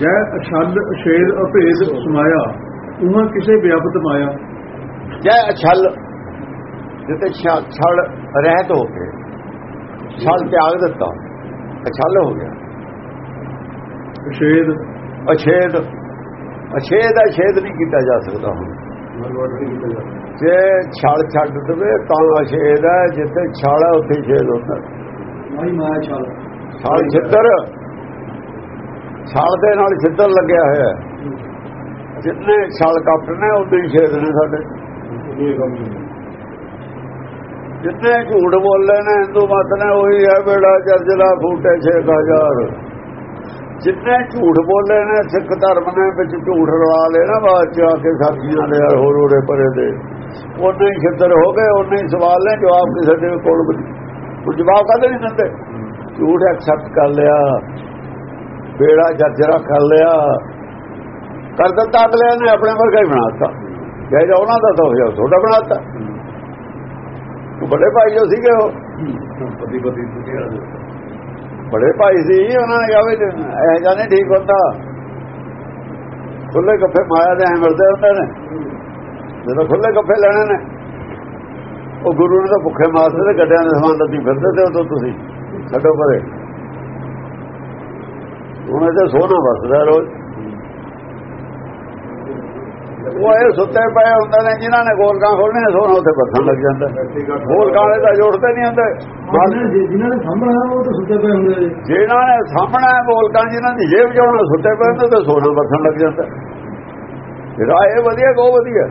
ਜੈ ਅਛਲ ਅਛੇਦ ਅਭੇਦ ਸਮਾਇਆ ਉਹਾਂ ਕਿਸੇ ਵਿਆਪਤ ਮਾਇਆ। ਜੈ ਅਛਲ ਜਿੱਤੇ ਛਲ ਰਹਿਤ ਹੋ ਕੇ ਛਲ ਤਿਆਗ ਦਿੱਤਾ ਅਛਲ ਹੋ ਗਿਆ। ਅਛੇਦ। ਅਛੇਦ ਅਛੇਦ ਅਛੇਦ ਨਹੀਂ ਕੀਤਾ ਜਾ ਸਕਦਾ ਹੁਣ। ਜੇ ਛਲ ਛੱਡ ਦਵੇ ਤਾਂ ਅਛੇਦ ਹੈ ਜਿੱਥੇ ਛਲ ਉੱਥੇ ਛੇਦ ਹੁੰਦਾ। ਮਾਈ ਮਾਇਆ ਛਲ। ਛਲ ਛਿੱਤਰ। ਛਲ ਦੇ ਨਾਲ ਛਿੱਤਰ ਲੱਗਿਆ ਹੋਇਆ ਜਿੰਨੇ ਜਿੰਨੇ ਛਲ ਕੱਟਨੇ ਉਦੋਂ ਹੀ ਛੇਦ ਨੇ ਸਾਡੇ। ਜਿੰਨੇ ਝੂਠ ਬੋਲੇ ਨੇ, ਹਿੰਦੂ ਮਤ ਨੇ, ਉਹੀ ਹੈ ਬੇੜਾ, ਜਰਜਲਾ, ਫੂਟੇ 6000 ਜਿੰਨੇ ਝੂਠ ਬੋਲੇ ਨੇ, ਸਿੱਖ ਧਰਮ ਨੇ, ਵਿੱਚ ਝੂਠ ਰਲਾ ਲੈਣਾ ਬਾਅਦ ਚ ਆ ਕੇ ਸਾਥੀਆਂ ਦੇ ਹੋਰ ਹੋਰੇ ਪਰੇ ਦੇ। ਉਹਨੇ ਹੀ ਛਿੱਤਰ ਹੋ ਗਏ, ਉਹਨੇ ਹੀ ਸਵਾਲ ਨੇ, ਜਵਾਬ ਕਿਸੇ ਦੇ ਕੋਲ ਜਵਾਬ ਕਦੇ ਨਹੀਂ ਦਿੰਦੇ। ਝੂਠ ਐਕਸੈਪਟ ਕਰ ਲਿਆ। ਬੇੜਾ ਜਰਜਰਾ ਕਰ ਲਿਆ। ਕਰ ਦਿੱਤਾ ਅਗਲੇ ਨੇ ਆਪਣੇ ਵਰਗਾ ਹੀ ਬਣਾਤਾ। ਜੇ ਉਹਨਾਂ ਦਾ ਤਾਂ ਹੋਇਆ ਛੋਟਾ ਬਣਾਤਾ। ਬੜੇ ਭਾਈ ਜੋ ਸੀਗੇ ਉਹ। ਪਤੀ ਪਤੀ ਬੜੇ ਭਾਈ ਸੀ, ਉਹਨਾਂ ਨੇ ਕਿਹਾ ਵੀ ਇਹ ਜਾਂ ਨਹੀਂ ਠੀਕ ਹੁੰਦਾ। ਖੁੱਲੇ ਕੱਫੇ ਮਾਇਆ ਦੇ ਐ ਮਿਲਦੇ ਹੁੰਦੇ ਨੇ। ਜਦੋਂ ਖੁੱਲੇ ਕੱਫੇ ਲੈਣੇ ਨੇ, ਉਹ ਗੁਰੂ ਨੇ ਤਾਂ ਭੁੱਖੇ ਮਾਰਦੇ ਤੇ ਗੱਡਿਆਂ ਦੇ ਸਮਾਨ ਲੱਦੀ ਫਿਰਦੇ ਤੇ ਉਦੋਂ ਤੁਸੀਂ, ਛੱਡੋ ਪਰੇ। ਉਹਨਾਂ ਤੇ ਸੋਨਾ ਵਸਦਾ ਰੋਜ਼। ਉਹ ਇਹ ਸੁੱਤੇ ਪਏ ਹੁੰਦੇ ਨੇ ਜਿਨ੍ਹਾਂ ਨੇ ਗੋਲਕਾਂ ਖੋਲਣੇ ਸੋਨਾ ਉੱਥੇ ਬੱਥਣ ਲੱਗ ਜਾਂਦਾ। ਗੋਲਕਾਂ ਵਾਲੇ ਤਾਂ ਜੋੜਦੇ ਨਹੀਂ ਹੁੰਦੇ। ਜਿਨ੍ਹਾਂ ਨੇ ਸਾਹਮਣਾ ਉਹ ਤਾਂ ਸੁੱਤੇ ਪਏ ਹੁੰਦੇ ਜਿਹਨਾਂ ਨੇ ਸਾਹਮਣਾ ਬੋਲਕਾਂ ਜਿਨ੍ਹਾਂ ਦੀ ਜੇਬ ਜਾਉਣਾ ਸੁੱਤੇ ਪਏ ਹੁੰਦੇ ਤੇ ਸੋਨਾ ਵਰਤਣ ਲੱਗ ਜਾਂਦਾ। ਜਿਹੜਾ ਇਹ ਵਧੀਆ ਕੋ ਵਧੀਆ।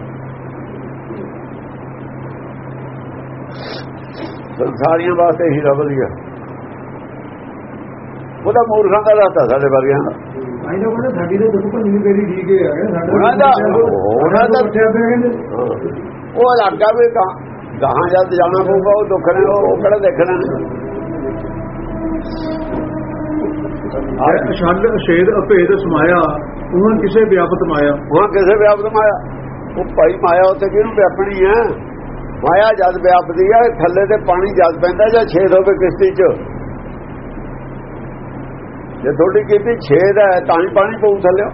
ਸੰਸਾਰੀਆਂ ਵਾਸਤੇ ਹੀਰਾ ਵਧੀਆ ਉਹਦਾ ਮੂਰਖਾਂ ਦਾ ਰਸਤਾ ਸਾਡੇ ਵਰਗਿਆਂ ਦਾ। ਸਾਡੀ ਤਾਂ ਦੁੱਖ ਭੰਨੀ ਠੀਕ ਹੈ ਸਾਡਾ ਉਹਨਾਂ ਉਹਨਾਂ ਉਹ ਇਲਾਕਾ ਵੀ ਗਾਂ ਗਾਹਾਂ ਜਦ ਜਾਣਾ ਪਊਗਾ ਉਹ ਦੁੱਖ ਨੇ ਉਹ ਕਿਹੜਾ ਦੇਖਣਾ ਜੈ ਅਛਲ ਅਛੇਦ ਅਭੇਦ ਸਮਾਇਆ ਉਹਾਂ ਕਿਸੇ ਵਿਆਪਤ ਮਾਇਆ। ਉਹ ਕਿਸੇ ਵਿਆਪਤ ਮਾਇਆ। ਉਹ ਭਾਈ ਮਾਇਆ ਉੱਥੇ ਕਿਹਨੂੰ ਵਿਆਪਣੀ ਹੈ? ਮਾਇਆ ਜਦ ਵਿਆਪਦੀ ਹੈ ਥੱਲੇ ਤੇ ਪਾਣੀ ਜਦ ਪੈਂਦਾ ਜਾਂ ਛੇਦ ਹੋਵੇ ਕਿਸ਼ਤੀ 'ਚ? ਜੇ ਤੁਹਾਡੀ ਕੀਤੀ ਛੇਦ ਹੈ, ਤਾਂ ਹੀ ਪਾਣੀ ਪਊ ਥੱਲੇ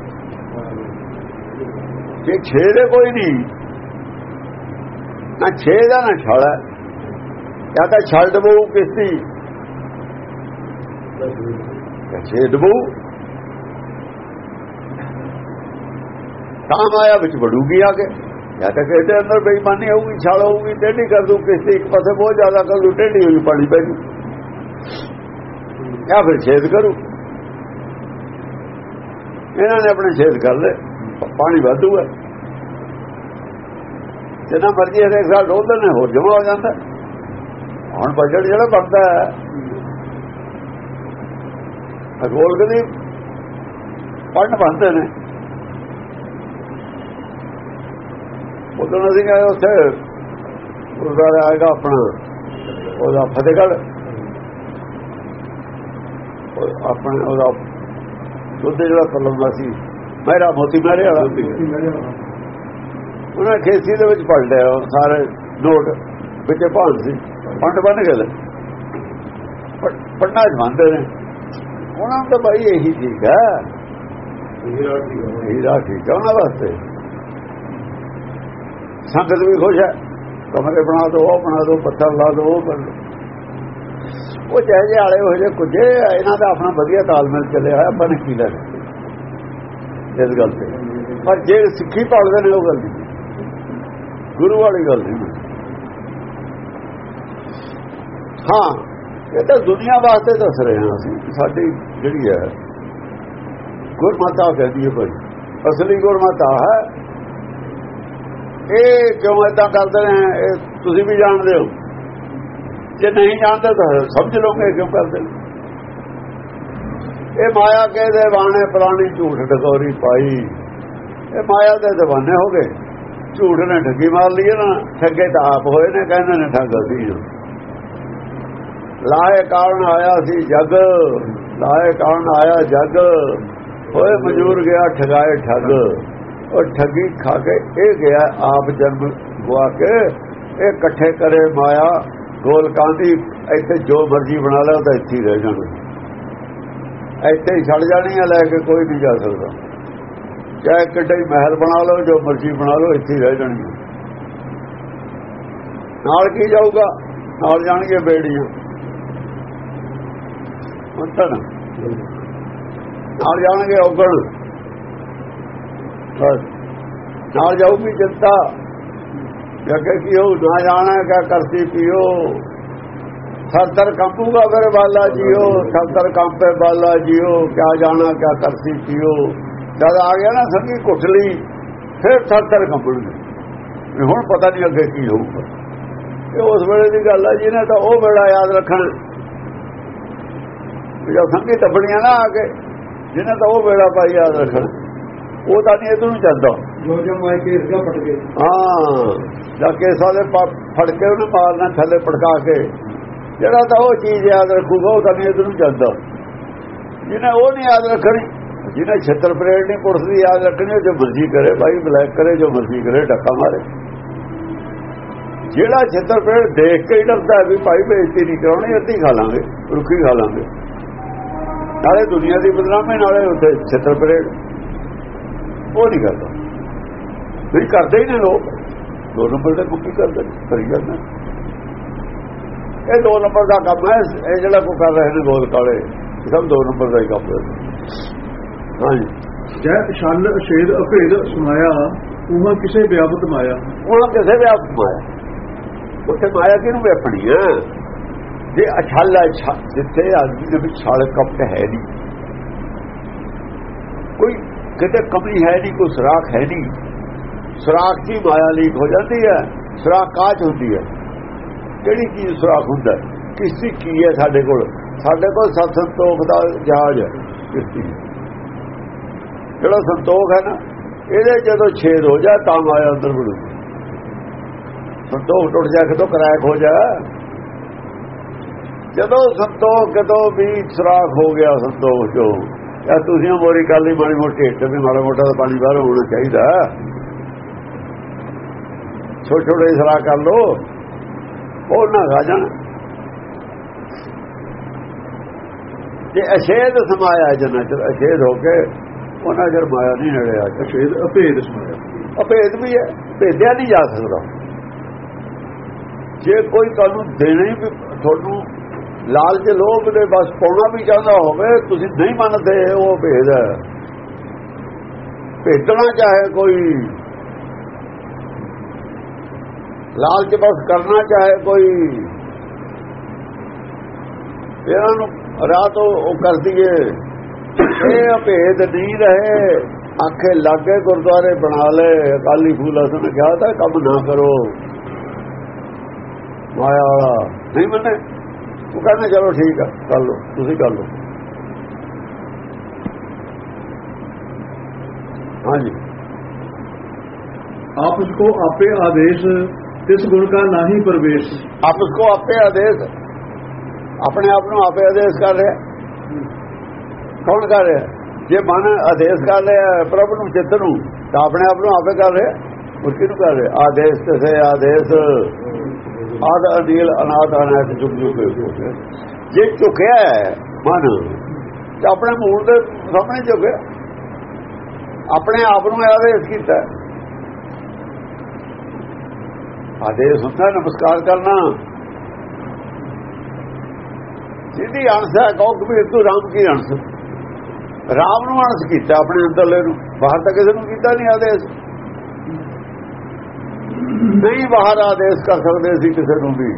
ਜੇ ਛੇਦ ਹੈ ਕੋਈ ਨਹੀਂ, ਨਾ ਛੇਦ ਹੈ ਨਾ ਛਲ ਹੈ। ਜਾਂ ਤਾਂ ਛੱਡ ਦਬੂ ਕਿਸ਼ਤੀ। ਜਾਂ ਛੇਦ ਤਾਂ ਮਾਇਆ ਵਿੱਚ ਵੜੂਗੀ ਆ ਕੇ। ਜਾਂ ਤਾਂ ਕਹਿੰਦੇ ਅੰਦਰ ਬੇਈਮਾਨੀ ਹੋਊਗੀ, ਛਾਲ ਹੋਊਗੀ, ਟੇਢੀ ਕਰ ਦੂ ਕਿਸ਼ਤੀ, ਇੱਕ ਪਾਸੇ ਬਹੁਤ ਜ਼ਿਆਦਾ ਕਰ ਦੂ ਟੇਢੀ ਹੋਈ ਪਾਣੀ ਪੈ ਜੂ ਜਾਂ ਫਿਰ ਛੇਦ ਕਰੂ। ਇਹਨਾਂ ਨੇ ਆਪਣੇ ਛੇਦ ਕਰ ਲਏ। ਪਾਣੀ ਵਾਧੂ ਹੈ। ਜਿੰਨਾ ਮਰਜ਼ੀ ਹਰੇਕ ਸਾਲ ਡੋਲਦੇ ਨੇ, ਹੋਰ ਜਮਾ ਹੋ ਜਾਂਦਾ। ਹੁਣ ਬਜਟ ਜਿਹੜਾ ਬਣਦਾ ਹੈ। ਅਗੋਲ ਕਦੀ ਪੜਨ ਬਣਦੇ ਨੇ। ਉਦੋਂ ਅਸੀਂ ਗਏ ਉੱਥੇ, ਗੁਰਦੁਆਰਾ ਆਏਗਾ ਆਪਣਾ, ਉਹਦਾ ਫਤਿਹਗੜ੍ਹ। ਉਹ ਆਪਣਾ, ਉਹਦਾ ਦੁੱਧ ਜਿਹੜਾ ਕਲਮਦਾ ਸੀ ਮੇਰਾ ਮੋਤੀ ਮਾਰੇ ਵਾਲਾ। ਉਹਨਾਂ ਖੇਸੀ ਦੇ ਵਿੱਚ ਪੜ ਲਿਆ ਸਾਰੇ ਨੋਟ ਵਿੱਚ ਭਾਂਡ ਸੀ ਪੰਡ ਬਣ ਗਏ ਪੜਨਾ ਜਮਾਂਦੇ ਨੇ। ਉਹਨਾਂ ਤਾਂ ਭਾਈ ਇਹੀ ਠੀਕ ਹੈ। ਹੀਰਾ ਠੀਕ ਹੈ। ਉਹਨਾਂ ਵਾਸਤੇ। ਸੰਗਤ ਵੀ ਖੁਸ਼ ਹੈ। ਕਮਰੇ ਬਣਾ ਦੋ ਉਹ ਬਣਾ ਦੋ ਪੱਥਰ ਲਾ ਦੋ ਉਹ ਉਹ ਜਿਹੇ ਜਿਹੇ ਆਲੇ ਹੋ ਜੇ ਕੁਝੇ ਇਹਨਾਂ ਦਾ ਆਪਣਾ ਵਧੀਆ ਤਾਲਮੇਲ ਚੱਲਿਆ ਹੋਇਆ, ਆਪਾਂ ਨੇ ਕੀ ਲੈਣਾ ਇਸ ਗੱਲ ਤੇ। ਪਰ ਜੇ ਸਿੱਖੀ ਪਾਲਦੇ ਨੇ ਉਹ ਗੱਲ ਨਹੀਂ। ਗੁਰੂ ਵਾਲੀ ਗੱਲ ਨਹੀਂ। ਹਾਂ, ਇਹ ਤਾਂ ਦੁਨੀਆ ਵਾਸਤੇ ਦੱਸ ਰਹੇ ਹਾਂ ਅਸੀਂ ਸਾਡੀ ਜਿਹੜੀ ਹੈ, ਗੁਰਮਾਤਾ ਕਹਿੰਦੀ ਹੈ ਭਾਈ, ਅਸਲੀ ਗੁਰਮਾਤਾ ਹੈ। ਇਹ ਕਿਉਂ ਏਦਾਂ ਕਰਦੇ ਨੇ? ਇਹ ਤੁਸੀਂ ਵੀ ਜਾਣਦੇ ਹੋ। ਜੇ ਨਹੀਂ ਜਾਣਦੇ ਤਾਂ ਸਮਝ ਲੋਗੇ ਕਿਉਂ ਕਰਦੇ? ਇਹ ਮਾਇਆ ਕੇ ਦੇਵਾਨੇ ਪੁਰਾਣੀ ਝੂਠ ਡਕੌਰੀ ਪਾਈ। ਇਹ ਮਾਇਆ ਦੇ دیਵਾਨੇ ਹੋ ਗਏ। ਝੂਠ ਨੇ ਠੱਗੀ ਮਾਰ ਲਈ ਨਾ, ਠੱਗੇ ਤਾਂ ਆਪ ਹੋਏ ਨੇ, ਕਹਿੰਦੇ ਨੇ ਠੱਗ ਸੀ ਲਾਏ ਕਾਰਨ ਆਇਆ ਸੀ ਜਗ ਲਾਏ ਕਾਰਨ ਆਇਆ ਜਗ। ਹੋਏ ਮਜੂਰ ਗਿਆ, ਠਗਾਏ ਠੱਗ। ਉਹ ਠੱਗੀ ਖਾ ਕੇ ਇਹ ਗਿਆ ਆਪ ਜਨਮ ਗਵਾ ਕੇ, ਇਹ ਇਕੱਠੇ ਕਰੇ ਮਾਇਆ। ਗੋਲ ਕਾਂਦੀ ਇੱਥੇ ਜੋ ਮਰਜ਼ੀ ਬਣਾ ਲੈ ਤਾਂ ਇੱਥੇ ਹੀ ਰਹਿ ਜਾਣਾ। ਇੱਥੇ ਹੀ ਛੱਡ ਜਾਣੀ ਆ, ਲੈ ਕੇ ਕੋਈ ਨਹੀਂ ਜਾ ਸਕਦਾ। ਚਾਹੇ ਕਿੱਡਾ ਹੀ ਮਹਿਲ ਬਣਾ ਲਓ, ਜੋ ਮਰਜ਼ੀ ਬਣਾ ਲਓ, ਇੱਥੇ ਹੀ ਰਹਿ ਜਾਣੀ ਨਾਲ ਕੀ ਜਾਊਗਾ? ਨਾਲ ਜਾਣਗੇ ਬੇੜੀਆਂ। ਉੱਤਰ ਨਾਲ ਜਾਣਗੇ ਔਗਣ। ਬਸ। ਨਾਲ ਜਾਊਗੀ ਜਨਤਾ। ਜੱਗੇ ਕੀ ਹੋ ਨਾ ਜਾਣਾ ਕਿਆ ਕਰਤੀ ਪੀਓ ਸਰਦਰ ਕੰਪੂਗਾ ਫਿਰ ਬਾਲਾ ਜੀਓ ਸਰਦਰ ਕੰਪੇ ਬਾਲਾ ਜੀਓ, ਕਿਆ ਜਾਣਾ ਕਿਆ ਕਰਤੀ ਪੀਓ ਜਦ ਆ ਗਿਆ ਨਾ ਸੰਗੀ ਲਈ ਫਿਰ ਸਰਦਰ ਕੰਪਣਗੇ ਹੁਣ ਪਤਾ ਨਹੀਂ ਅੱਗੇ ਕੀ ਹੋਊਗਾ। ਇਹ ਉਸ ਵੇਲੇ ਦੀ ਗੱਲ ਆ ਜਿਹਨੇ ਤਾਂ ਉਹ ਵੇਲਾ ਯਾਦ ਰੱਖਣ। ਵੀ ਜਦ ਸੰਗੀ ਟੱਪਣੀਆਂ ਨਾ ਆ ਕੇ, ਜਿਹਨੇ ਤਾਂ ਉਹ ਵੇਲਾ ਪਾਈ ਯਾਦ ਰੱਖਣ। ਉਹ ਤਾਂ ਨਹੀਂ ਇਧਰ ਨੂੰ ਚੱਲਦਾ। ਜੋ ਜੋ ਮਾਇ ਕੇ ਇਸਗਾ ਪਟ ਗਏ ਹਾਂ, ਜਾ ਕੇਸਾਂ ਦੇ ਫੜ ਕੇ ਉਹਨੂੰ ਮਾਰਨਾ ਥੱਲੇ ਪਟਕਾ ਕੇ। ਜਿਹੜਾ ਤਾਂ ਉਹ ਚੀਜ਼ ਯਾਦ ਰੱਖੂਗਾ, ਉਹ ਤਾਂ ਨਹੀਂ ਇਧਰ ਨੂੰ ਚੱਲਦਾ ਜਿਹਨੇ ਉਹ ਨਹੀਂ ਯਾਦ ਰੱਖਣੀ, ਜਿਹਨੇ ਛੱਤਰ ਪਰੇਡ ਨਹੀਂ, ਪੁਲਿਸ ਦੀ ਯਾਦ ਰੱਖਣੀ ਜੋ ਮਰਜ਼ੀ ਕਰੇ ਭਾਈ, ਬਲੈਕ ਕਰੇ, ਜੋ ਮਰਜ਼ੀ ਕਰੇ ਟੱਕਾ ਮਾਰੇ। ਜਿਹੜਾ ਛੱਤਰ ਪਰੇਡ ਦੇਖ ਕੇ ਹੀ ਡਰਦਾ ਵੀ ਭਾਈ ਬੇਇੱਜ਼ਤੀ ਨਹੀਂ ਕਰਾਉਣੀ ਅੱਧੀ ਖਾ ਲਾਂਗੇ, ਰੁੱਖੀ ਖਾ ਲਾਂਗੇ। ਨਾਲੇ ਦੁਨੀਆ ਦੀ ਬਦਨਾਮੀ ਨਾਲੇ ਉੱਥੇ ਛੱਤਰ ਪਰੇਡ। ਉਹ ਨਹੀਂ ਕਰਦਾ। ਵੀ ਕਰਦੇ ਹੀ ਨੇ ਲੋਕ। ਦੋ ਨੰਬਰ ਦੇ ਕੁੱਕੀ ਕਰਦੇ ਜਾਂਦੇ ਨੇ। ਇਹ ਦੋ ਨੰਬਰ ਦਾ ਕੰਮ ਹੈ ਇਹ ਜਿਹੜਾ ਕੋ ਕਰ ਰਹੇ ਨੇ ਗੋਲ ਕਾਲੇ। ਸਭ ਦੋ ਨੰਬਰ ਦਾ ਹੀ ਕੰਮ ਹੈ। ਹਾਂਜੀ। ਜੈ ਛਲ ਛੇਦ ਅਭੇਦ ਸਮਾਇਆ ਉਹਾਂ ਕਿਸੇ ਵਿਆਪਤ ਮਾਇਆ। ਉਹਨਾਂ ਕਿਸੇ ਵੀ ਆਪ ਮਾਇਆ। ਉੱਥੇ ਮਾਇਆ ਕਿਹਨੂੰ ਵੇਪਣੀ ਹੈ? ਜੇ ਅਛਲ ਹੈ ਜਿੱਥੇ ਆਦਮੀ ਦੇ ਵਿੱਚ ਛਲ ਕਪਟ ਹੈ ਨਹੀਂ। ਕੋਈ ਕਿਤੇ ਕਮੀ ਹੈ ਨਹੀਂ ਕੋਈ ਸੁਰਾਖ ਹੈ ਨਹੀਂ। ਸੁਰਾਖ ਦੀ ਮਾਇਆ ਲੀਕ ਹੋ ਜਾਂਦੀ ਹੈ? ਸੁਰਾਖ ਕਾਚ ਹੁੰਦੀ ਹੈ? ਕਿਹੜੀ ਚੀਜ਼ ਸੁਰਾਖ ਹੁੰਦਾ ਹੈ? ਕੀ ਹੈ ਸਾਡੇ ਕੋਲ? ਸਾਡੇ ਕੋਲ ਸਤ ਸੰਤੋਖ ਦਾ ਜਹਾਜ਼ ਹੈ, ਕਿਸੀ ਜਿਹੜਾ ਸੰਤੋਖ ਹੈ ਨਾ, ਇਹਦੇ ਜਦੋਂ ਛੇਦ ਹੋ ਜਾ ਤਾਂ ਮਾਇਆ ਅੰਦਰ ਵੜੂ ਸੰਤੋਖ ਟੁੱਟ ਜਾ ਕਿਤੋਂ ਕਰੈਕ ਹੋ ਜਾ ਜਦੋਂ ਸੰਤੋਖ, ਕਿਤੋਂ ਵੀ ਸੁਰਾਖ ਹੋ ਗਿਆ ਸੰਤੋਖ ਜੋ ਜਾਂ ਤੁਸੀਂ ਮੋਰੀ ਕਾਲੀ ਮਾੜੀ ਮੋਟੀ ਹਿੱਟ ਵੀ ਮਾੜਾ ਮੋਟਾ ਤਾਂ ਪਾਣੀ ਬਾਹਰ ਹੋਣਾ ਚਾਹੀਦਾ। ਛੋਟੇ ਛੋਟੇ ਸਰਾ ਕਰ ਲੋ ਉਹ ਨਾ ਖਾ ਜਾਣ। ਜੇ ਅਸ਼ੇਦ ਸਮਾਇਆ ਜਨਾ ਚ ਅਸ਼ੇਦ ਹੋ ਕੇ ਉਹਨਾਂ ਜਰ ਮਾਇਆ ਨਹੀਂ ਨੜੇ ਆ ਛੇਦ ਅਭੇਦ ਸਮਾਇਆ। ਅਭੇਦ ਵੀ ਹੈ ਭੇਦਿਆ ਨਹੀਂ ਜਾ ਸਕਦਾ। ਜੇ ਕੋਈ ਤੁਹਾਨੂੰ ਦੇਣਾ ਹੀ ਵੀ ਤੁਹਾਨੂੰ ਲਾਲਚ ਲੋਭ ਦੇ ਬਸ ਪਾਉਣਾ ਵੀ ਚਾਹੁੰਦਾ ਹੋਵੇ ਤੁਸੀਂ ਨਹੀਂ ਮੰਨਦੇ ਉਹ ਭੇਦ ਹੈ। ਭੇਜਣਾ ਚਾਹੇ ਕੋਈ ਲਾਲਚ ਬਸ ਕਰਨਾ ਚਾਹੇ ਕੋਈ। ਇਹਨਾਂ ਨੂੰ ਰਾਤ ਉਹ ਕਰਦੀ ਦਈਏ। ਇਹ ਭੇਦ ਨਹੀਂ ਰਹੇ। ਆਖੇ, ਲਾਗੇ ਗੁਰਦੁਆਰੇ ਬਣਾ ਲੈ। ਅਕਾਲੀ ਫੂਲਾ ਸੁਣ ਕਿਹਾ ਤਾਂ ਕੰਮ ਨਾ ਕਰੋ। ਮਾਇਆ ਵਾਲਾ। ਨਹੀਂ ਮੰਨੇ? ਉਹ ਕਹਿੰਦਾ, ਚਲੋ ਠੀਕ ਆ, ਕਰ ਲਓ, ਤੁਸੀਂ ਕਰ ਲਓ। ਹਾਂਜੀ। ਆਪ ਕੋ ਆਪੇ ਆਦੇਸ਼ ਤਿਸ ਗੁਣ ਕਾ ਨਾਹੀ ਪ੍ਰਵੇਸ਼। ਆਪਸ ਕੋ ਆਪੇ ਆਦੇਸ਼, ਆਪਣੇ ਆਪ ਨੂੰ ਆਪੇ ਆਦੇਸ਼ ਕਰ ਰਿਹਾ। ਕੌਣ ਕਰ ਰਿਹਾ? ਜੇ ਮਨ ਆਦੇਸ਼ ਕਰ ਰਿਹਾ, ਪ੍ਰਭੂ ਨੂੰ, ਚਿੱਤ ਨੂੰ, ਤਾਂ ਆਪਣੇ ਆਪ ਨੂੰ ਆਪੇ ਕਰ ਰਿਹਾ। ਉਹ ਕਿਹਨੂੰ ਕਰ ਰਿਹਾ? ਆਦੇਸ਼ ਤੇ ਆਦੇਸ਼। ਆਦ ਅਦੀਲ ਅਨਾਦ ਅਨਾਦ ਜੁਗ ਜੁਗ ਜੇ ਝੁਕਿਆ ਮਨ, ਤੇ ਆਪਣੇ ਮੂਲ ਦੇ ਸਾਹਮਣੇ ਝੁਕਿਆ। ਆਪਣੇ ਆਪ ਨੂੰ ਆਦੇਸ਼ ਕੀਤਾ ਆਦੇਸ਼ ਹੁੰਦਾ, ਨਮਸਕਾਰ ਕਰਨਾ। ਜਿਹਦੀ ਅੰਸ਼ ਹੈ, ਕਹੋ ਕਬੀਰ ਤੂੰ ਰਾਮ ਕੀ ਅੰਸ਼ ਰਾਮ ਨੂੰ ਅੰਸ਼ ਕੀਤਾ ਆਪਣੇ ਅੰਦਰਲੇ ਨੂੰ, ਬਾਹਰ ਤਾਂ ਕਿਸੇ ਨੂੰ ਕੀਤਾ ਨਹੀਂ ਆਦੇਸ਼। ਨਹੀਂ ਬਾਹਰ ਆਦੇਸ਼ ਕਰ ਸਕਦੇ ਸੀ ਕਿਸੇ ਨੂੰ ਵੀ।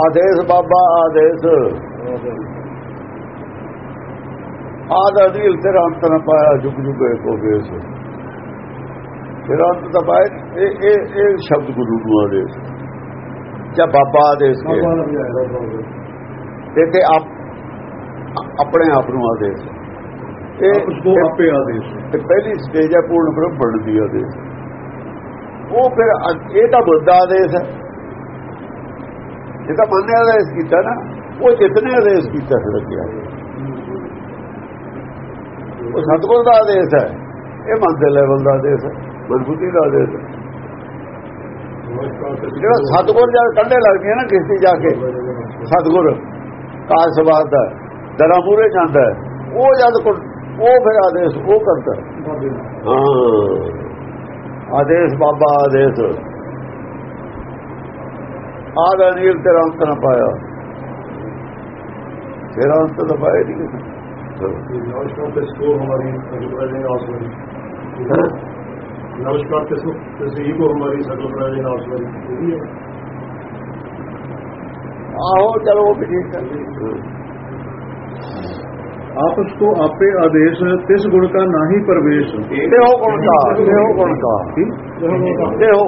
ਆਦੇਸ਼ ਬਾਬਾ, ਆਦੇਸ਼। ਆਦ ਅਦੀਲ ਤੇਰਾ ਅੰਤ ਨਾ ਪਾਇਆ ਜੁਗ ਜੁਗ ਕੋ ਬੇਸ ਤੇਰਾ ਅੰਤ ਤਾਂ ਪਾਇਆ ਇਹ ਇਹ ਇਹ ਸ਼ਬਦ ਗੁਰੂ ਨੂੰ ਆਦੇਸ਼ ਜਾਂ ਬਾਬਾ ਲੱਗ ਜਾਏਗਾ ਤੇ ਤੇ ਆਪ ਆਪਣੇ ਆਪ ਨੂੰ ਕੋ ਇਹ ਆਪੇ ਆਦੇਸ਼ ਇਹ ਪਹਿਲੀ ਸਟੇਜ ਹੈ ਪੂਰਨ ਬ੍ਰਹਮ ਬਣਨ ਦੀ। ਆਦੇਸ਼ ਉਹ ਫਿਰ ਇਹ ਤਾਂ ਬੁੱਧ ਦਾ ਆਦੇਸ਼ ਹੈ ਇਹ ਤਾਂ ਮਨ ਨੇ ਆਦੇਸ਼ ਕੀਤਾ ਨਾ। ਉਹ ਜਿਤਨੇ ਆਦੇਸ਼ ਕੀਤਾ ਫਿਰ ਅੱਗੇ ਆ ਗਿਆ। ਉਹ ਸਤਗੁਰ ਦਾ ਆਦੇਸ਼ ਹੈ ਇਹ ਮਨ ਦੇ ਲੈਵਲ ਦਾ ਆਦੇਸ਼ ਹੈ ਮਜ਼ਬੂਤੀ ਨਾਲ ਦੇ ਜਿਹੜਾ ਸਤਗੁਰ ਜਦ ਕੰਢੇ ਲੱਗਦੀ ਹੈ ਨਾ ਕਿਸ਼ਤੀ ਜਾ ਕੇ ਸਤਗੁਰ ਕਾਲ ਸਵਾਦ ਦਾ ਦਰਾ ਮੂਰੇ ਜਾਂਦਾ ਉਹ ਜਦ ਉਹ ਫਿਰ ਆਦੇਸ਼ ਉਹ ਕਰਦਾ ਹਾਂ। ਆਦੇਸ਼ ਬਾਬਾ ਆਦੇਸ਼। ਆਦਾ ਨੀਲ ਤੇਰਾ ਅੰਤ ਨਾ ਪਾਇਆ। ਤੇਰਾ ਅੰਤ ਤਾਂ ਪਾਇਆ ਨਹੀਂ ਨੌਸ਼ਕਾਂ ਤੇ ਸਕੋਰ ਹਮਾਰੀ ਅਜਿਬ ਰਹਿ ਨਹੀਂ नमस्कार किसको किसी को हमारी सकल प्रणाली नाश्वरी आओ चलो वो विशेष आप उसको आपे आदेश तिस गुण का ना ही प्रवेश। देहो गुण का देहो गुण का। देहो।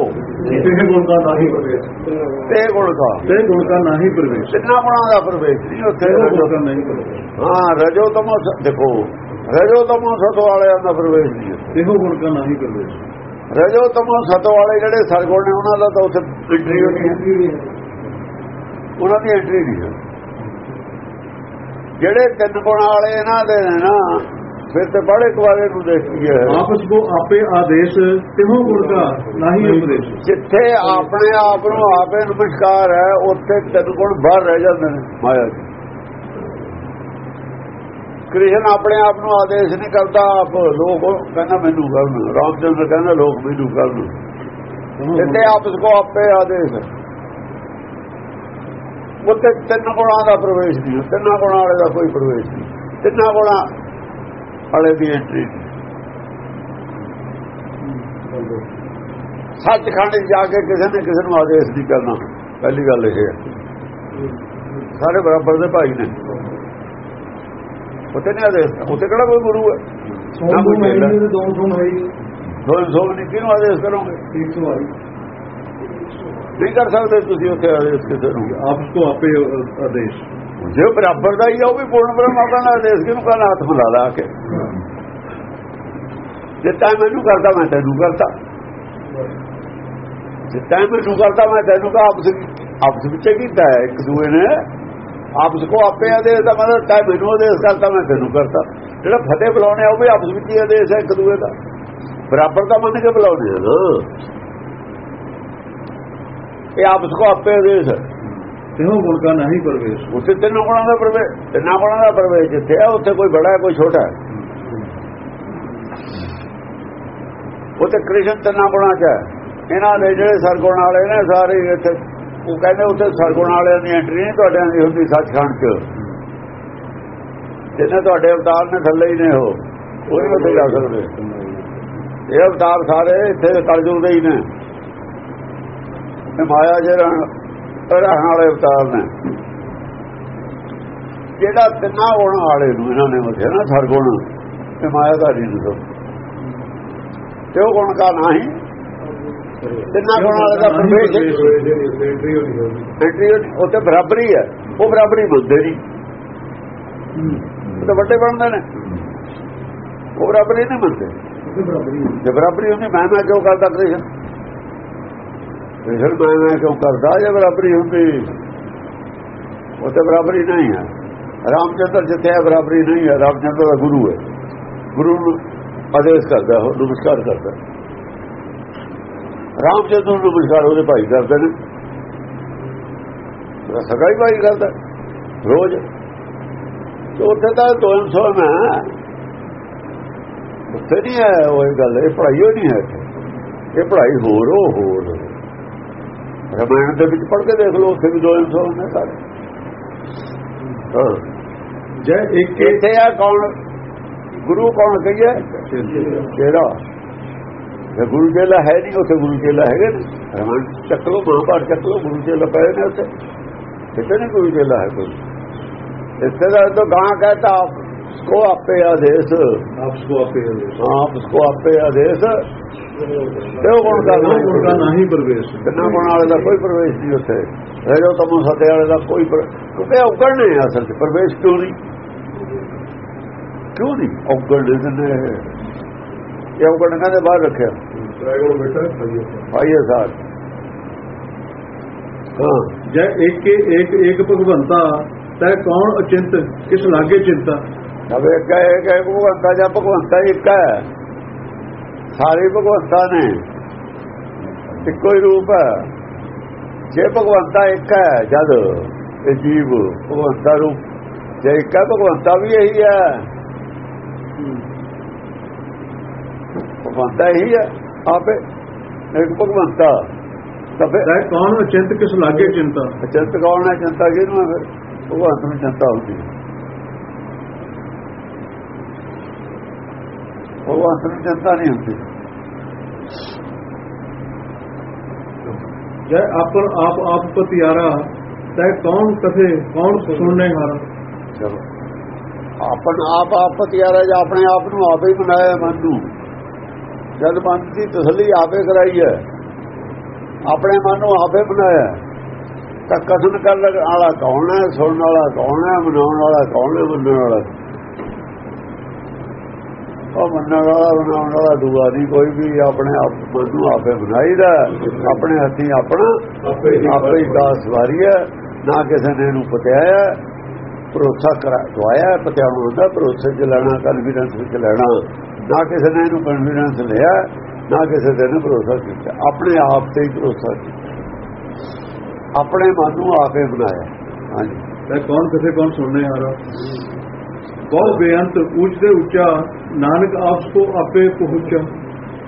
देह गुण का ना ही प्रवेश। देह गुण का। देह गुण का ना ही प्रवेश। कितना गुणों का प्रवेश? नहीं प्रवेश। हाँ रजो तमो देखो रजो तमो सत वाले प्रवेश नहीं देहो गुण का ना ही प्रवेश। ਰਜੋ ਤਮੋ ਸਤ ਵਾਲੇ ਜਿਹੜੇ ਸਰਗੁਣ ਨੇ ਉਹਨਾਂ ਦਾ ਤਾਂ ਉੱਥੇ ਐਂਟਰੀ ਹੋਣੀ ਹੈ। ਉਹਨਾਂ ਦੀ ਐਂਟਰੀ ਨਹੀਂ ਹੈ। ਜਿਹੜੇ ਤਿੰਨ ਗੁਣ ਵਾਲੇ ਇਹਨਾਂ ਦੇ ਨੇ ਨਾ ਫਿਰ ਤੇ ਬੜੇ ਕੁਆਰੇ ਨੂੰ ਦੇਖੀ ਹੈ। ਆਪਸ ਕੋ ਆਪੇ ਆਦੇਸ਼ ਤਿਹੋ ਗੁਣ ਦਾ ਨਹੀਂ। ਉਪਦੇਸ਼। ਜਿੱਥੇ ਆਪਣੇ ਆਪ ਨੂੰ ਆਪੇ ਨਮਸਕਾਰ ਹੈ ਉੱਥੇ ਤਿੰਨ ਗੁਣ ਬਾਹਰ ਰਹਿ ਜਾਂਦੇ ਨੇ ਮਾਇਆ ਜੀ। ਕ੍ਰਿਸ਼ਨ ਆਪਣੇ ਆਪ ਨੂੰ ਆਦੇਸ਼ ਨਹੀਂ ਕਰਦਾ, ਆਪ ਲੋਕ ਕਹਿੰਦਾ ਮੈਨੂੰ ਕਰਨ। ਰਾਮਚੰਦਰ ਕਹਿੰਦਾ ਲੋਕ ਮੈਨੂੰ ਕਰਨ। ਜਿੱਥੇ ਆਪਸ ਕੋ ਆਪੇ ਆਦੇਸ਼ ਹੈ। ਉੱਥੇ ਤਿੰਨ ਗੁਣਾਂ ਦਾ ਪ੍ਰਵੇਸ਼ ਨਹੀਂ ਤਿੰਨਾਂ ਗੁਣਾਂ ਵਾਲੇ ਦਾ ਕੋਈ ਪ੍ਰਵੇਸ਼ ਨਹੀਂ। ਤਿੰਨਾਂ ਗੁਣਾਂ ਵਾਲੇ ਦੀ ਐਂਟਰੀ ਨਹੀਂ। ਸੱਚਖੰਡ 'ਚ ਜਾ ਕੇ ਕਿਸੇ ਨੇ ਕਿਸੇ ਨੂੰ ਆਦੇਸ਼ ਨਹੀਂ ਕਰਨਾ। ਪਹਿਲੀ ਗੱਲ ਇਹ ਹੈ। ਸਾਰੇ ਬਰਾਬਰ ਦੇ ਭਾਈ ਨੇ। ਉੱਥੇ ਨਹੀਂ ਆਦੇਸ਼ ਉੱਥੇ ਕਿਹੜਾ ਕੋਈ ਗੁਰੂ ਹੈ? ਨਾ ਕੋਈ ਚੇਲਾ ਦੋ ਸੋਮ ਹੈ ਦੋ ਸੋਮ ਨਹੀਂ ਕਿਹਨੂੰ ਆਦੇਸ਼ ਕਰੋਗੇ? ਠੀਕ ਤੋਂ ਆਈ ਨਹੀਂ ਕਰ ਸਕਦੇ ਤੁਸੀਂ ਉੱਥੇ ਆਦੇਸ਼ ਕਿਸੇ ਨੂੰ। ਆਪ ਤੋਂ ਆਪੇ ਆਦੇਸ਼। ਜੇ ਬਰਾਬਰ ਦਾ ਹੀ ਆ ਉਹ ਵੀ ਪੂਰਨ ਬ੍ਰਹਮ ਦਾ ਆਦੇਸ਼ ਕਿਹਨੂੰ ਕਹਿੰਦਾ ਹੱਥ ਮਿਲਾ ਲਾ ਕੇ। ਜਿੱਤਾ ਮੈਨੂੰ ਕਰਦਾ ਮੈਂ ਤੈਨੂੰ ਕਰਦਾ। ਜਿੱਤਾ ਮੈਨੂੰ ਕਰਦਾ ਮੈਂ ਤੈਨੂੰ ਕਰਦਾ ਆਪਸ ਆਪਸ ਵਿੱਚ ਕੀਤਾ ਹੈ? ਇੱਕ ਦੂਏ ਨੇ ਆਪਸ ਕੋ ਆਪੇ ਆਦੇਸ਼ ਦਾ ਮਤਲਬ ਤੈ ਮੈਨੂੰ ਆਦੇਸ਼ ਕਰਤਾ ਮੈਂ ਤੈਨੂੰ ਕਰਤਾ। ਜਿਹੜਾ ਫਤਿਹ ਬੁਲਾਉਣੇ ਆ ਉਹ ਵੀ ਆਪਸ ਵਿੱਚ ਹੀ ਆਦੇਸ਼ ਹੈ ਇੱਕ ਦੂਏ ਦਾ। ਬਰਾਬਰ ਦਾ ਮੰਨ ਕੇ ਬੁਲਾਉਣੇ ਆ ਇਹ ਆਪਸ ਕੋ ਆਪੇ ਆਦੇਸ਼ ਤਿੰਨੋਂ ਗੁਣ ਦਾ ਨਹੀਂ ਪ੍ਰਵੇਸ਼। ਉੱਥੇ ਤਿੰਨੋਂ ਗੁਣਾਂ ਦਾ ਪ੍ਰਵੇਸ਼ ਤਿੰਨਾਂ ਗੁਣਾਂ ਦਾ ਪ੍ਰਵੇਸ਼ ਜਿੱਥੇ ਆ ਉੱਥੇ ਕੋਈ ਬੜਾ ਹੈ ਕੋਈ ਛੋਟਾ ਹੈ। ਉੱਥੇ ਕ੍ਰਿਸ਼ਨ ਤਿੰਨਾਂ ਗੁਣਾਂ ਚ ਇਹਨਾਂ ਦੇ ਜਿਹੜੇ ਸਰਗੁਣ ਵਾਲੇ ਨੇ ਸਾਰੇ ਇੱਥੇ। ਉਹ ਕਹਿੰਦੇ ਉੱਥੇ ਸਰਗੁਣ ਵਾਲਿਆਂ ਦੀ ਐਂਟਰੀ ਨਹੀਂ, ਤੁਹਾਡਿਆਂ ਦੀ ਹੁੰਦੀ ਸੱਚਖੰਡ ਚ। ਜਿੰਨੇ ਤੁਹਾਡੇ ਅਵਤਾਰ ਨੇ ਥੱਲੇ ਹੀ ਨੇ ਉਹ ਉਹ ਨਹੀਂ ਉੱਥੇ ਜਾ ਸਕਦੇ। ਇਹ ਅਵਤਾਰ ਸਾਰੇ ਇੱਥੇ ਕਲਯੁਗ ਦੇ ਹੀ ਨੇ। ਇਹ ਮਾਇਆ ਜਿਹੜਾ ਰਹਿਣ ਵਾਲੇ ਅਵਤਾਰ ਨੇ। ਜਿਹੜਾ ਤਿੰਨਾਂ ਗੁਣ ਵਾਲੇ ਨੂੰ ਇਹਨਾਂ ਨੇ ਮਧਿਆ ਨਾ ਸਰਗੁਣ ਤੇ ਮਾਇਆਧਾਰੀ ਨੂੰ ਸਭ ਤੇ ਉਹ ਗੁਣ ਕਾ ਨਹੀਂ ਤਿੰਨਾਂ ਗੁਣਾਂ ਵਾਲੇ ਦਾ ਪਰਮੇਸ਼ ਮਿਲਟਰੀ ਉੱਥੇ ਬਰਾਬਰੀ ਹੈ ਉਹ ਬਰਾਬਰੀ ਬੁੱਧੇ ਦੀ ਤਾਂ ਵੱਡੇ ਬਣਦੇ ਨੇ। ਉਹ ਬਰਾਬਰੀ ਨਹੀਂ ਬੁੱਧੇ ਜੇ ਬਰਾਬਰੀ ਹੁੰਦੀ ਮੈਂ ਨਾ ਕਿਉਂ ਕਰਦਾ ਕ੍ਰਿਸ਼ਨ ਕ੍ਰਿਸ਼ਨ ਮੈਂ ਨਾ ਕਿਉਂ ਕਰਦਾ ਜੇ ਬਰਾਬਰੀ ਹੁੰਦੀ? ਉਹ ਤਾਂ ਬਰਾਬਰੀ ਨਹੀਂ ਹੈ। ਰਾਮ ਰਾਮਚੰਦਰ ਜਿੱਥੇ ਬਰਾਬਰੀ ਨਹੀਂ ਹੈ। ਰਾਮ ਰਾਮਚੰਦਰ ਦਾ ਗੁਰੂ ਹੈ। ਗੁਰੂ ਨੂੰ ਆਦੇਸ਼ ਕਰਦਾ ਹੋ ਨਮਸਕਾਰ ਕਰਦਾ। ਰਾਮਚੰਦਰ ਨੂੰ ਨਮਸਕਾਰ ਉਹਦੇ ਭਾਈ ਕਰਦੇ ਨੇ। ਸਗਾਈ ਭਾਈ ਕਰਦਾ ਰੋਜ਼। ਉੱਥੇ ਤਾਂ 200 ਨਾ ਉੱਥੇ ਨਹੀਂ ਹੈ ਉਹ ਗੱਲ ਇਹ ਪੜਾਈ ਹੋਈ ਹੈ ਇਹ ਪੜਾਈ ਹੋਰ ਉਹ ਹੋਰ। ਰਮਾਇਣ ਦੇ ਵਿੱਚ ਪੜ੍ਹ ਕੇ ਦੇਖ ਲਓ ਉੱਥੇ ਵੀ 200 ਨੇ ਸਾਰੇ। ਹਾਂ। ਜੇ ਇੱਕ ਇੱਥੇ ਆ ਕੌਣ? ਗੁਰੂ ਕੌਣ ਕਹੀਏ? ਤੇਰਾ ਉੱਥੇ ਗੁਰੂ ਚੇਲਾ ਹੈ ਨਹੀਂ ਉੱਥੇ ਗੁਰੂ ਚੇਲਾ ਹੈਗੇ ਰਮਨ ਚੱਕ ਲੋ ਮਹਾਂਪਾਠ ਚੱਕ ਲੋ ਗੁਰੂ ਚੇਲਾ ਪਏ ਨੇ ਉੱਥੇ। ਕਿਤੇ ਨਹੀਂ ਗੁਰੂ ਚੇਲਾ ਹੈ ਕੋਈ। ਇਸੇ ਦਾ ਤਾਂ ਗਾਂ ਕਹਤਾ ਆਪ ਕੋ ਆਪੇ ਆਦੇਸ਼। ਆਪ ਕੋ ਆਪੇ ਆਦੇਸ਼। ਆਪ ਕੋ ਆਪੇ ਆਦੇਸ਼। ਤੇ ਉਹ ਗੁਣ ਦਾ ਨਾਮ ਗੁਣ ਦਾ ਨਹੀਂ ਪ੍ਰਵੇਸ਼। ਕਿੰਨਾ ਗੁਣ ਵਾਲੇ ਦਾ ਕੋਈ ਪ੍ਰਵੇਸ਼ ਨਹੀਂ ਉੱਥੇ। ਰਹਿਓ ਤਮੋ ਸਤੇ ਵਾਲੇ ਦਾ ਕੋਈ ਕਿਉਂਕਿ ਉਗੜਨੇ ਅਸਲ ਤੇ ਪ੍ਰਵੇਸ਼ ਕਿਉਂ ਨਹੀਂ? ਕਿਉਂ ਨਹੀਂ? ਉਗੜਨੇ ਨੇ। ਇਹ ਉਗੜਨਾਂ ਦੇ ਬਾਹਰ ਰੱਖਿਆ। ड्रैगन बेटा खाइए ਆਈਏ ਸਾਥ ਹਾਂ जय एक के एक एक भगवंता तय कौन अचिंत किस लागे चिंता ਅਬੇ ਕਹੇ ਕਿ ਭਗਵੰਤਾ ਜਾਂ ਭਗਵੰਤਾ ਇੱਕ ਹੈ ਸਾਰੇ ਭਗਵੰਤਾ ਨੇ ਇੱਕੋ ਹੀ ਰੂਪ ਹੈ ਜੇ ਭਗਵੰਤਾ ਇੱਕ ਹੈ ਜਦ ਇਹ ਜੀਵ ਭਗਵੰਤਾ ਰੂਪ ਜੇ ਇੱਕ ਹੈ ਭਗਵੰਤਾ ਵੀ ਇਹੀ ਹੈ ਭਗਵੰਤਾ ਇਹੀ ਹੈ ਆਪੇ ਇੱਕ ਭਗਵੰਤਾ ਤਾਂ ਫਿਰ ਕੌਣ ਚਿੰਤ ਕਿਸ ਲਾਗੇ ਚਿੰਤਾ ਚਿੰਤ ਕੌਣ ਹੈ ਚਿੰਤਾ ਕਿਹਨੂੰ ਹੈ ਭਗਵੰਤ ਨੂੰ ਚਿੰਤਾ ਹੁੰਦੀ ਹੈ। ਭਗਵੰਤ ਨੂੰ ਚਿੰਤਾ ਨਹੀਂ ਹੁੰਦੀ। ਜੈ ਆਪਨ ਆਪ ਆਪ ਪਤਿਆਰਾ ਤੈ ਕੌਣ ਕਥੇ ਕੌਣ ਸੁਣਨੇ ਹਾਰਾ ਚਲੋ। ਆਪਨ ਆਪ ਆਪ ਪਤਿਆਰਾ ਜਾਂ ਆਪਣੇ ਆਪ ਨੂੰ ਆਪੇ ਹੀ ਬਣਾਇਆ ਮਨ ਨੂੰ। ਜਦ ਮਨ ਦੀ ਤਸੱਲੀ ਆਪੇ ਕਰਾਈ ਹੈ। ਆਪਣੇ ਮਨ ਨੂੰ ਆਪੇ ਬਣਾਇਆ। ਤਾਂ ਕਥਨ ਕਰਨ ਵਾਲਾ ਕੌਣ ਹੈ ਸੁਣਨ ਵਾਲਾ ਕੌਣ ਹੈ ਮਨਾਉਣ ਵਾਲਾ ਕੌਣ ਹੈ ਮੰਨਣ ਵਾਲਾ? ਉਹ ਮੰਨਣ ਵਾਲਾ ਬਣਾਉਣ ਵਾਲਾ ਦੂਆ ਨਹੀਂ ਕੋਈ ਵੀ ਆਪਣੇ ਆਪ ਨੂੰ ਆਪੇ ਬਣਾਈਦਾ ਆਪਣੇ ਹੱਥੀਂ ਆਪਣਾ ਆਪੇ ਹੀ ਦਾਸ ਵਾਰੀ ਹੈ। ਨਾ ਕਿਸੇ ਨੇ ਇਹਨੂੰ ਪਤਿਆਇਆ ਭਰੋਸਾ ਕਰਾ ਦਵਾਇਆ ਪਤਿਆਉਣ ਹੁੰਦਾ ਭਰੋਸੇ ਚ ਲੈਣਾ ਕਨਫੀਡੈਂਸ ਵਿੱਚ ਲੈਣਾ। ਨਾ ਕਿਸੇ ਨੇ ਇਹਨੂੰ ਕਨਫੀਡੈਂਸ ਲਿਆ ਨਾ ਕਿਸੇ ਦੇ ਨੇ ਭਰੋਸਾ ਕੀਤਾ। ਆਪਣੇ ਆਪ ਤੇ ਹੀ ਭਰੋਸਾ ਕੀਤਾ। ਆਪਣੇ ਮਨ ਨੂੰ ਆਪੇ ਬਣਾਇਆ। ਹਾਂਜੀ। ਤੈ ਕੌਣ ਕਥੇ ਕੌਣ ਸੁਣਨੇ ਹਾਰਾ ਬਹੁ ਬੇਅੰਤ ਉੱਚ ਦੇ ਉੱਚਾ ਨਾਨਕ ਆਪਸ ਕੋ ਆਪੇ ਪਹੁੰਚਾ।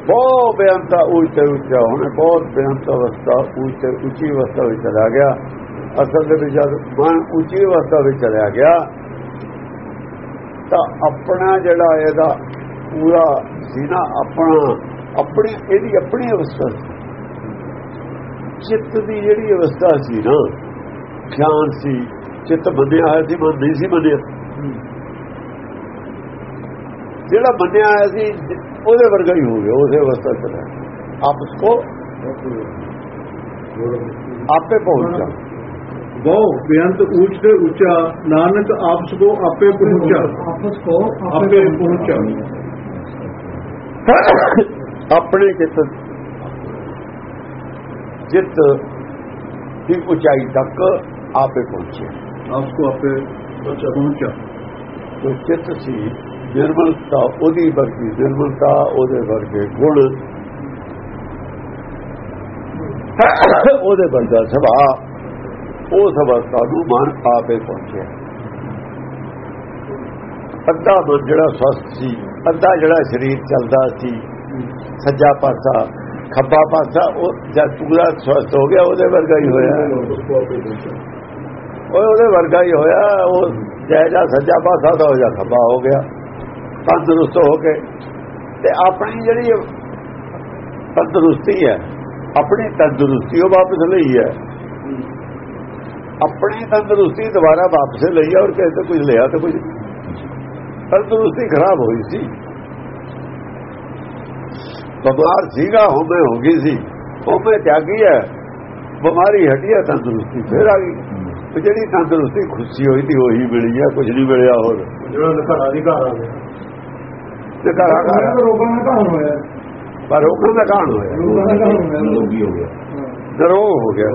ਬਹੁਤ ਬੇਅੰਤਾ ਉੱਚੇ ਉੱਚਾ ਹੁਣ ਬਹੁਤ ਬੇਅੰਤ ਅਵਸਥਾ ਉੱਚੇ ਉੱਚੀ ਅਵਸਥਾ ਵਿੱਚ ਚਲਾ ਗਿਆ। ਅਸਲ ਦੇ ਵਿੱਚ ਜਦ ਮਨ ਉੱਚੀ ਅਵਸਥਾ ਵਿੱਚ ਚਲਾ ਗਿਆ ਤਾਂ ਆਪਣਾ ਜਿਹੜਾ ਇਹਦਾ ਪੂਰਾ ਸੀ ਨਾ ਆਪਣਾ ਆਪਣੀ ਇਹਦੀ ਆਪਣੀ ਅਵਸਥਾ ਸੀ। ਚਿੱਤ ਦੀ ਜਿਹੜੀ ਅਵਸਥਾ ਸੀ ਨਾ ਖਿਆਲ ਸੀ ਚਿੱਤ ਬੰਦਿਆ ਹੋਇਆ ਸੀ ਮਨ ਨਹੀਂ ਸੀ ਬੰਦਿਆ ਜਿਹੜਾ ਬੰਨਿਆ ਆਇਆ ਸੀ ਉਹਦੇ ਵਰਗਾ ਹੀ ਹੋ ਗਿਆ ਉਸੇ ਅਵਸਥਾ ਚ ਰਹਿ ਆਪਸ ਕੋ ਆਪੇ ਪਹੁੰਚਾ ਬਹੁ ਬੇਅੰਤ ਉੱਚ ਦੇ ਉੱਚਾ ਨਾਨਕ ਆਪਸ ਕੋ ਆਪੇ ਪਹੁੰਚਾ। ਆਪਸ ਕੋ ਆਪੇ ਪਹੁੰਚਾ। ਆਪਣੇ ਚਿੱਤ ਜਿੱਤ ਦੀ ਉਚਾਈ ਤੱਕ ਆਪੇ ਪਹੁੰਚੇ। ਆਪਸ ਕੋ ਆਪੇ ਪਹੁੰਚਾ ਜੋ ਚਿੱਤ ਸੀ ਨਿਰਮਲਤਾ ਉਹਦੀ ਵਰਗੀ ਨਿਰਮਲਤਾ ਉਹਦੇ ਵਰਗੇ ਗੁਣ। ਉਹਦੇ ਵਰਗਾ ਸੁਭਾਅ ਉਸ ਅਵਸਥਾ ਨੂੰ ਮਨ ਆਪੇ ਪਹੁੰਚਿਆ। ਅੱਧਾ ਮਨ ਜਿਹੜਾ ਸਵਸਥ ਸੀ ਅੱਧਾ ਜਿਹੜਾ ਸਰੀਰ ਚੱਲਦਾ ਸੀ, ਸੱਜਾ ਪਾਸਾ, ਖੱਬਾ ਪਾਸਾ, ਉਹ ਜਦ ਪੂਰਾ ਸਵਸਥ ਹੋ ਗਿਆ, ਉਹਦੇ ਵਰਗਾ ਹੀ ਹੋਇਆ। ਉਹ ਉਹਦੇ ਵਰਗਾ ਹੀ ਹੋਇਆ, ਉਹ ਜੈਜਾ ਸੱਜਾ ਪਾਸਾ ਤਾਂ ਹੋ ਜਾ ਖੱਬਾ ਹੋ ਗਿਆ, ਤੰਦਰੁਸਤ ਹੋ ਕੇ। ਤੇ ਆਪਣੀ ਜਿਹੜੀ ਤੰਦਰੁਸਤੀ ਹੈ, ਆਪਣੀ ਤੰਦਰੁਸਤੀ ਉਹ ਵਾਪਸ ਲਈ ਹੈ। ਆਪਣੀ ਤੰਦਰੁਸਤੀ ਦੁਬਾਰਾ ਵਾਪਸ ਲਈ ਹੈ ਔਰ ਕਿਸੇ ਤੋਂ ਕੁਝ ਲਿਆ ਤਾਂ ਕੁਝ ਤੰਦਰੁਸਤੀ ਖਰਾਬ ਹੋਈ ਸੀ। ਬਿਮਾਰ ਸੀਗਾ ਹੋਮੇ ਹੋ ਗਈ ਸੀ ਹੋਮੇ ਜਾਗੀ ਹੈ। ਬਿਮਾਰੀ ਹਟੀ ਹੈ ਤੰਦਰੁਸਤੀ ਫਿਰ ਆ ਗਈ। ਤੇ ਜਿਹੜੀ ਤੰਦਰੁਸਤੀ ਖੁਸ਼ੀ ਹੋਈ ਸੀ ਉਹੀ ਮਿਲੀ ਹੈ ਕੁਝ ਨਹੀਂ ਮਿਲਿਆ ਹੋਰ। ਜਿਹੜਾ ਘਰ ਦੀ ਘਰ ਆ ਗਿਆ। ਤੇ ਘਰ ਆ। ਗਿਆ ਰੋਗਾਂ ਦਾ ਕਾਰਨ ਹੋਇਆ। ਪਰ ਉਹ ਦਾ ਕਾਣ ਹੋਇਆ। ਰੋਗਾਂ ਦਾ ਕਾਰਨ ਹੋਇਆ। ਰੋਗੀ ਹੋ ਗਿਆ। ਦਰੋਹ ਹੋ। ਗਿਆ